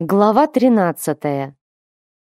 Глава 13.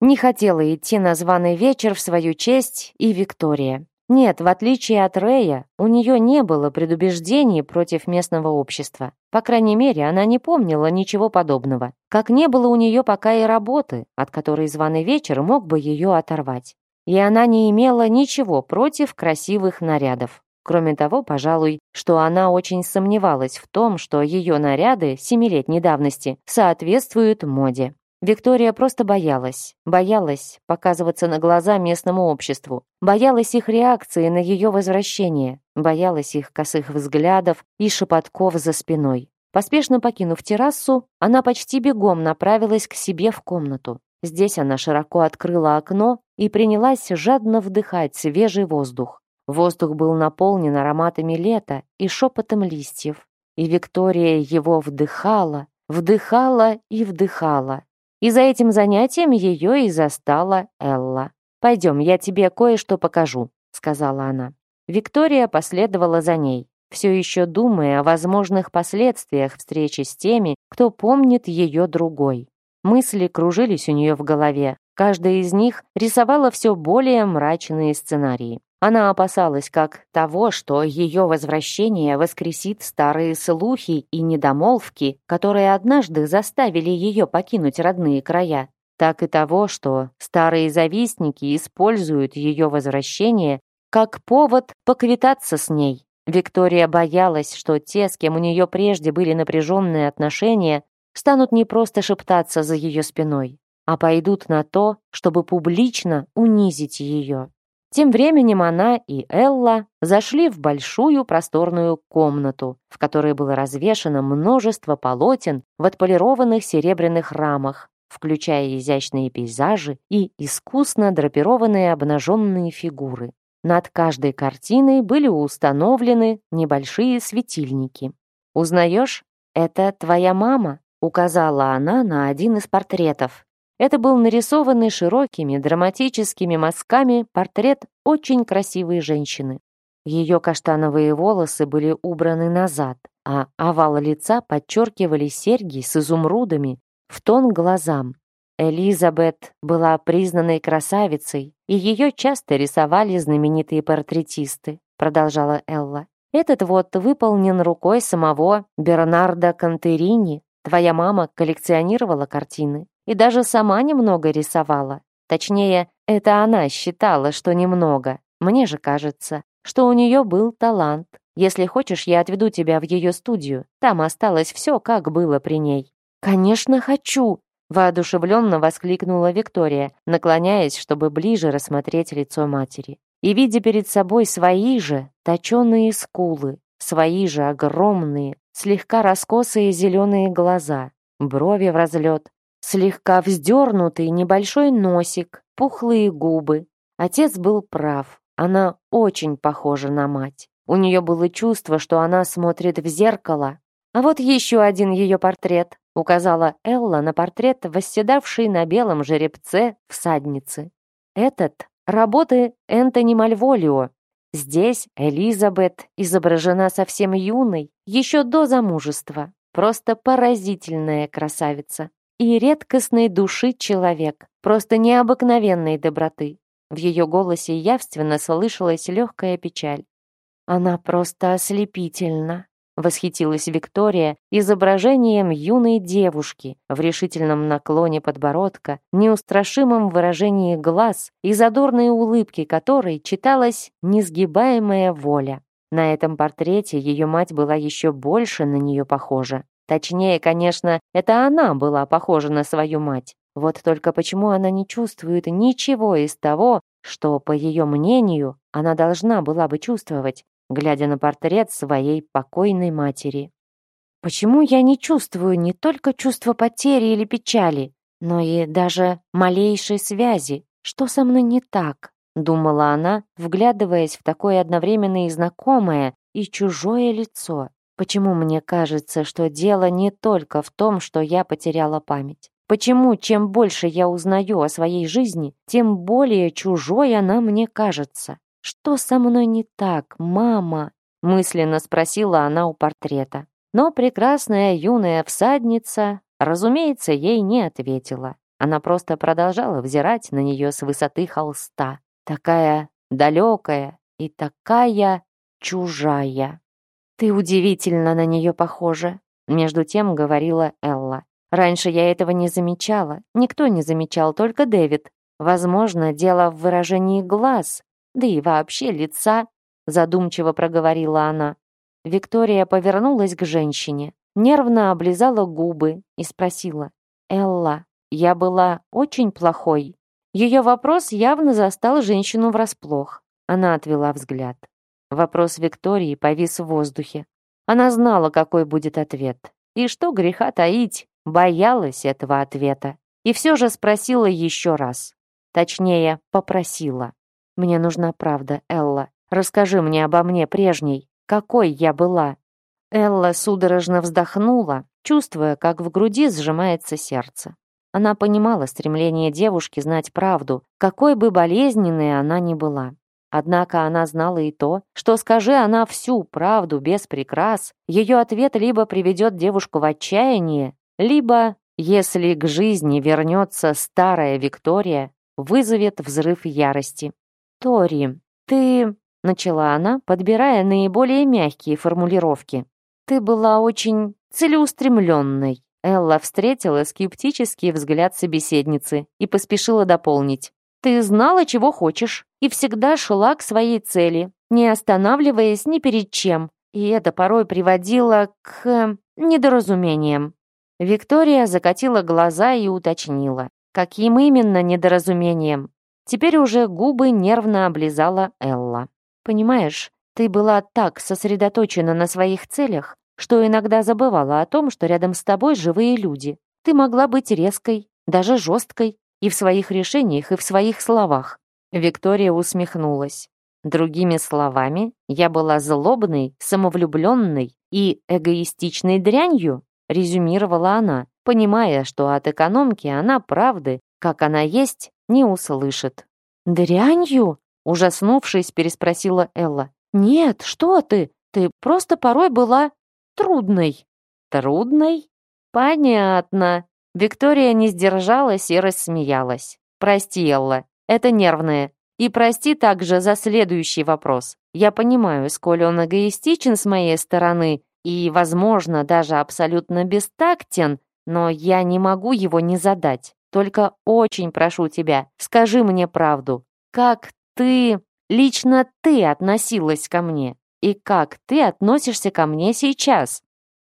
Не хотела идти на званый вечер в свою честь и Виктория. Нет, в отличие от Рэя, у нее не было предубеждений против местного общества. По крайней мере, она не помнила ничего подобного. Как не было у нее пока и работы, от которой званый вечер мог бы ее оторвать. И она не имела ничего против красивых нарядов. Кроме того, пожалуй, что она очень сомневалась в том, что ее наряды семилетней давности соответствуют моде. Виктория просто боялась. Боялась показываться на глаза местному обществу. Боялась их реакции на ее возвращение. Боялась их косых взглядов и шепотков за спиной. Поспешно покинув террасу, она почти бегом направилась к себе в комнату. Здесь она широко открыла окно и принялась жадно вдыхать свежий воздух. Воздух был наполнен ароматами лета и шепотом листьев. И Виктория его вдыхала, вдыхала и вдыхала. И за этим занятием ее и застала Элла. «Пойдем, я тебе кое-что покажу», — сказала она. Виктория последовала за ней, все еще думая о возможных последствиях встречи с теми, кто помнит ее другой. Мысли кружились у нее в голове. Каждая из них рисовала все более мрачные сценарии. Она опасалась как того, что ее возвращение воскресит старые слухи и недомолвки, которые однажды заставили ее покинуть родные края, так и того, что старые завистники используют ее возвращение как повод поквитаться с ней. Виктория боялась, что те, с кем у нее прежде были напряженные отношения, станут не просто шептаться за ее спиной, а пойдут на то, чтобы публично унизить ее. Тем временем она и Элла зашли в большую просторную комнату, в которой было развешано множество полотен в отполированных серебряных рамах, включая изящные пейзажи и искусно драпированные обнаженные фигуры. Над каждой картиной были установлены небольшие светильники. «Узнаешь? Это твоя мама», — указала она на один из портретов, это был нарисованный широкими драматическими мазками портрет очень красивой женщины. Ее каштановые волосы были убраны назад, а овал лица подчеркивали серьги с изумрудами в тон глазам. Элизабет была признанной красавицей, и ее часто рисовали знаменитые портретисты, продолжала Элла. Этот вот выполнен рукой самого Бернарда Контерини. Твоя мама коллекционировала картины и даже сама немного рисовала. Точнее, это она считала, что немного. Мне же кажется, что у нее был талант. Если хочешь, я отведу тебя в ее студию. Там осталось все, как было при ней». «Конечно, хочу!» воодушевленно воскликнула Виктория, наклоняясь, чтобы ближе рассмотреть лицо матери. И видя перед собой свои же точеные скулы, свои же огромные, слегка раскосые зеленые глаза, брови в разлет, слегка вздернутый небольшой носик, пухлые губы. Отец был прав, она очень похожа на мать. У нее было чувство, что она смотрит в зеркало. «А вот еще один ее портрет», — указала Элла на портрет, восседавший на белом жеребце всадницы. «Этот — работы Энтони Мальволио. Здесь Элизабет изображена совсем юной, еще до замужества. Просто поразительная красавица и редкостной души человек, просто необыкновенной доброты. В ее голосе явственно слышалась легкая печаль. «Она просто ослепительна», — восхитилась Виктория изображением юной девушки в решительном наклоне подбородка, неустрашимом выражении глаз и задорной улыбке которой читалась несгибаемая воля. На этом портрете ее мать была еще больше на нее похожа. Точнее, конечно, это она была похожа на свою мать. Вот только почему она не чувствует ничего из того, что, по ее мнению, она должна была бы чувствовать, глядя на портрет своей покойной матери. Почему я не чувствую не только чувство потери или печали, но и даже малейшей связи? Что со мной не так? Думала она, вглядываясь в такое одновременно и знакомое, и чужое лицо. Почему мне кажется, что дело не только в том, что я потеряла память? Почему чем больше я узнаю о своей жизни, тем более чужой она мне кажется? Что со мной не так, мама? мысленно спросила она у портрета. Но прекрасная юная всадница, разумеется, ей не ответила. Она просто продолжала взирать на нее с высоты холста. Такая далекая и такая чужая. «Ты удивительно на нее похожа», — между тем говорила Элла. «Раньше я этого не замечала. Никто не замечал, только Дэвид. Возможно, дело в выражении глаз, да и вообще лица», — задумчиво проговорила она. Виктория повернулась к женщине, нервно облизала губы и спросила. «Элла, я была очень плохой». Ее вопрос явно застал женщину врасплох. Она отвела взгляд. Вопрос Виктории повис в воздухе. Она знала, какой будет ответ. И что греха таить, боялась этого ответа. И все же спросила еще раз. Точнее, попросила. «Мне нужна правда, Элла. Расскажи мне обо мне прежней. Какой я была?» Элла судорожно вздохнула, чувствуя, как в груди сжимается сердце. Она понимала стремление девушки знать правду, какой бы болезненной она ни была. Однако она знала и то, что скажи она всю правду без прикрас, ее ответ либо приведет девушку в отчаяние, либо, если к жизни вернется старая Виктория, вызовет взрыв ярости. «Тори, ты...» — начала она, подбирая наиболее мягкие формулировки. «Ты была очень целеустремленной». Элла встретила скептический взгляд собеседницы и поспешила дополнить. «Ты знала, чего хочешь, и всегда шла к своей цели, не останавливаясь ни перед чем. И это порой приводило к э, недоразумениям. Виктория закатила глаза и уточнила, каким именно недоразумением. Теперь уже губы нервно облизала Элла. «Понимаешь, ты была так сосредоточена на своих целях, что иногда забывала о том, что рядом с тобой живые люди. Ты могла быть резкой, даже жесткой, и в своих решениях, и в своих словах. Виктория усмехнулась. Другими словами, я была злобной, самовлюбленной и эгоистичной дрянью, резюмировала она, понимая, что от экономки она правды, как она есть, не услышит. «Дрянью?» — ужаснувшись, переспросила Элла. «Нет, что ты? Ты просто порой была трудной». «Трудной?» «Понятно». Виктория не сдержалась и рассмеялась. «Прости, Элла, это нервное. И прости также за следующий вопрос. Я понимаю, сколь он эгоистичен с моей стороны и, возможно, даже абсолютно бестактен, но я не могу его не задать. Только очень прошу тебя, скажи мне правду. Как ты, лично ты относилась ко мне? И как ты относишься ко мне сейчас?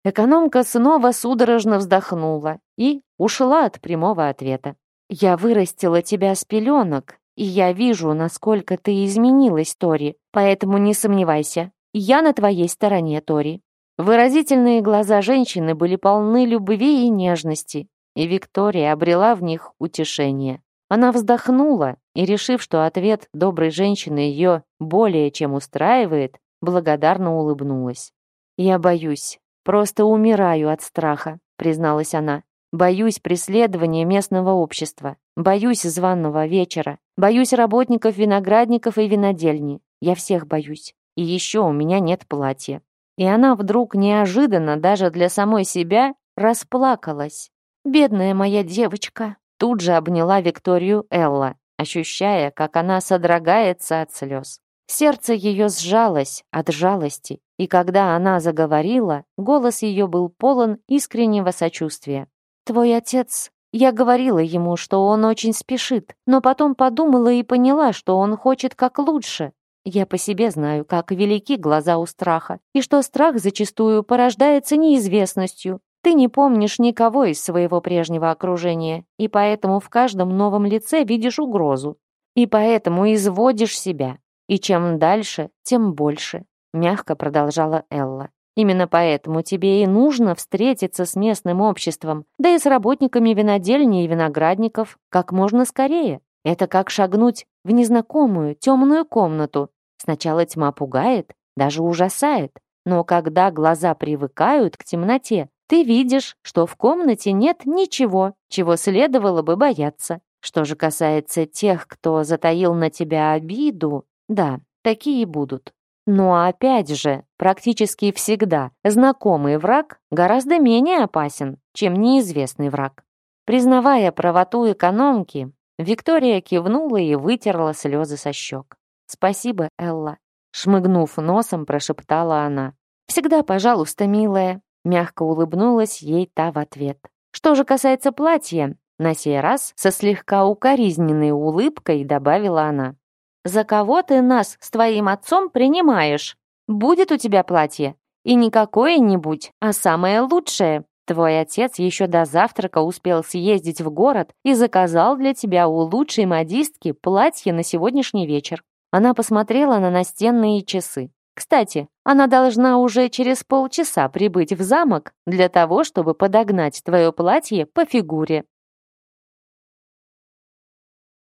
Экономка снова судорожно вздохнула и ушла от прямого ответа. Я вырастила тебя с пеленок, и я вижу, насколько ты изменилась, Тори, поэтому не сомневайся, я на твоей стороне, Тори». Выразительные глаза женщины были полны любви и нежности, и Виктория обрела в них утешение. Она вздохнула и, решив, что ответ доброй женщины ее более чем устраивает, благодарно улыбнулась. «Я боюсь, просто умираю от страха», — призналась она. Боюсь преследования местного общества. Боюсь званного вечера. Боюсь работников виноградников и винодельни. Я всех боюсь. И еще у меня нет платья. И она вдруг неожиданно даже для самой себя расплакалась. «Бедная моя девочка!» Тут же обняла Викторию Элла, ощущая, как она содрогается от слез. Сердце ее сжалось от жалости, и когда она заговорила, голос ее был полон искреннего сочувствия. Твой отец... Я говорила ему, что он очень спешит, но потом подумала и поняла, что он хочет как лучше. Я по себе знаю, как велики глаза у страха, и что страх зачастую порождается неизвестностью. Ты не помнишь никого из своего прежнего окружения, и поэтому в каждом новом лице видишь угрозу. И поэтому изводишь себя. И чем дальше, тем больше», — мягко продолжала Элла. Именно поэтому тебе и нужно встретиться с местным обществом, да и с работниками винодельни и виноградников как можно скорее. Это как шагнуть в незнакомую темную комнату. Сначала тьма пугает, даже ужасает, но когда глаза привыкают к темноте, ты видишь, что в комнате нет ничего, чего следовало бы бояться. Что же касается тех, кто затаил на тебя обиду, да, такие будут. Но опять же, практически всегда знакомый враг гораздо менее опасен, чем неизвестный враг. Признавая правоту экономки, Виктория кивнула и вытерла слезы со щек. «Спасибо, Элла», — шмыгнув носом, прошептала она. «Всегда, пожалуйста, милая», — мягко улыбнулась ей та в ответ. «Что же касается платья, на сей раз со слегка укоризненной улыбкой добавила она за кого ты нас с твоим отцом принимаешь? Будет у тебя платье. И не какое-нибудь, а самое лучшее. Твой отец еще до завтрака успел съездить в город и заказал для тебя у лучшей модистки платье на сегодняшний вечер. Она посмотрела на настенные часы. Кстати, она должна уже через полчаса прибыть в замок для того, чтобы подогнать твое платье по фигуре.